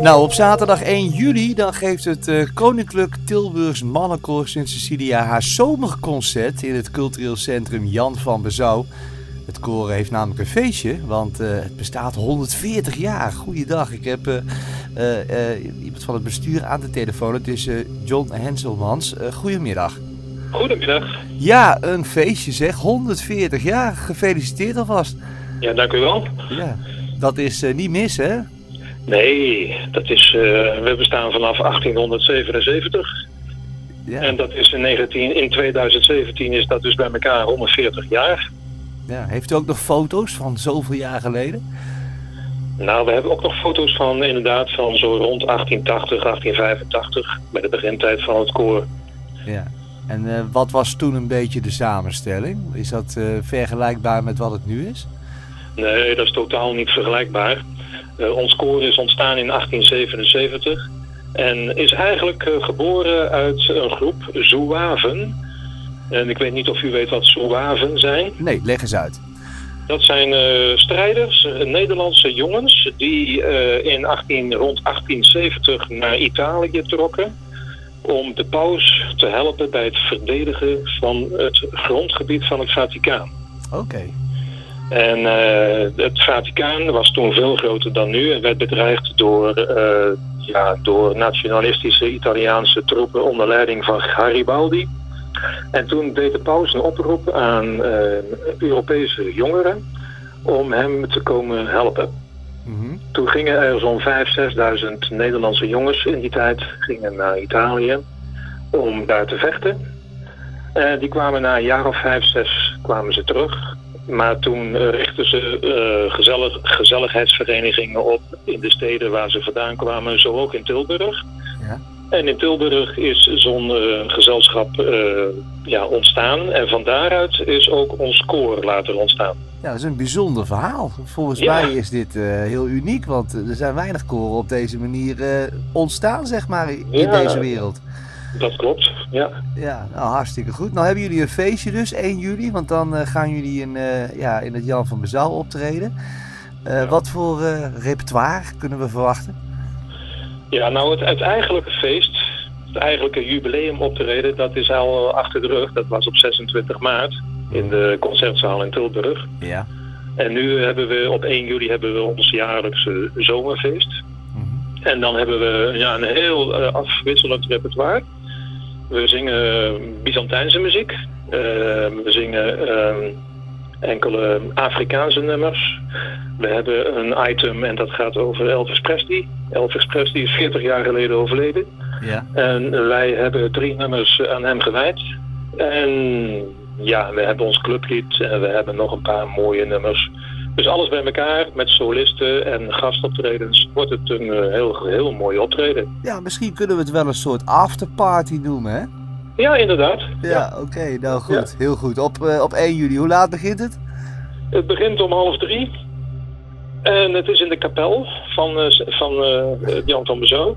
Nou, op zaterdag 1 juli dan geeft het uh, Koninklijk Tilburgs Mannenkoor Sint Cecilia haar zomerconcert in het cultureel centrum Jan van Bezouw. Het koor heeft namelijk een feestje, want uh, het bestaat 140 jaar. Goeiedag, ik heb uh, iemand van het bestuur aan de telefoon. Het is John Henselmans. goedemiddag. Goedemiddag. Ja, een feestje zeg. 140 jaar. Gefeliciteerd alvast. Ja, dank u wel. Ja, dat is niet mis, hè? Nee, dat is, uh, we bestaan vanaf 1877. Ja. En dat is in, 19, in 2017 is dat dus bij elkaar 140 jaar. Ja, heeft u ook nog foto's van zoveel jaar geleden? Nou, we hebben ook nog foto's van inderdaad van zo rond 1880, 1885, bij de begintijd van het koor. Ja. En uh, wat was toen een beetje de samenstelling? Is dat uh, vergelijkbaar met wat het nu is? Nee, dat is totaal niet vergelijkbaar. Uh, ons koor is ontstaan in 1877 en is eigenlijk uh, geboren uit een groep Zouaven. En ik weet niet of u weet wat Zouaven zijn. Nee, leg eens uit. Dat zijn uh, strijders, Nederlandse jongens, die in 18, rond 1870 naar Italië trokken om de paus te helpen bij het verdedigen van het grondgebied van het Vaticaan. Oké. En uh, het Vaticaan was toen veel groter dan nu en werd bedreigd door, uh, ja, door nationalistische Italiaanse troepen onder leiding van Garibaldi. En toen deed de paus een oproep aan uh, Europese jongeren om hem te komen helpen. Mm -hmm. Toen gingen er zo'n 5.000, 6.000 Nederlandse jongens in die tijd gingen naar Italië om daar te vechten. Die kwamen na een jaar of vijf, zes kwamen ze terug. Maar toen richtten ze uh, gezellig, gezelligheidsverenigingen op in de steden waar ze vandaan kwamen, zo ook in Tilburg. Ja. En in Tilburg is zo'n uh, gezelschap uh, ja, ontstaan. En van daaruit is ook ons koor later ontstaan. Ja, dat is een bijzonder verhaal. Volgens ja. mij is dit heel uniek, want er zijn weinig koren op deze manier ontstaan, zeg maar, in ja. deze wereld. Dat klopt, ja. Ja, nou hartstikke goed. Nou hebben jullie een feestje dus, 1 juli, want dan uh, gaan jullie in, uh, ja, in het Jan van Bezaal optreden. Uh, ja. Wat voor repertoire kunnen we verwachten? Ja, nou het, het eigenlijke feest, het eigenlijke jubileum optreden, dat is al achter de rug. Dat was op 26 maart in de Concertzaal in Tilburg. Ja. En nu hebben we op 1 juli hebben we ons jaarlijkse zomerfeest. -hmm. En dan hebben we ja, een heel afwisselend repertoire. We zingen Byzantijnse muziek. Uh, we zingen uh, enkele Afrikaanse nummers. We hebben een item en dat gaat over Elvis Presley. Elvis Presley is 40 jaar geleden overleden. Ja. En wij hebben drie nummers aan hem gewijd. En ja, we hebben ons clublied en we hebben nog een paar mooie nummers. Dus alles bij elkaar met solisten en gastoptredens wordt het een uh, heel, heel mooi optreden. Ja, misschien kunnen we het wel een soort afterparty noemen, hè? Ja, inderdaad. Ja, ja. oké, okay, nou goed, ja. heel goed. Op, uh, op 1 juli, hoe laat begint het? Het begint om half drie. En het is in de kapel van, uh, van Jan van Bezouw.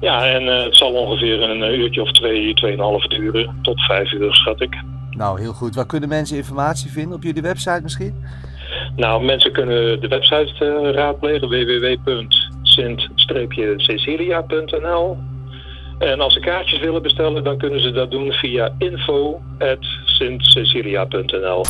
Ja, en het zal ongeveer een uurtje of twee, tweeënhalf duren. Tot vijf uur, schat ik. Nou, heel goed. Waar kunnen mensen informatie vinden? Op jullie website misschien? Nou, mensen kunnen de website uh, raadplegen, www.sint-cecilia.nl. En als ze kaartjes willen bestellen, dan kunnen ze dat doen via info.sintcecilia.nl.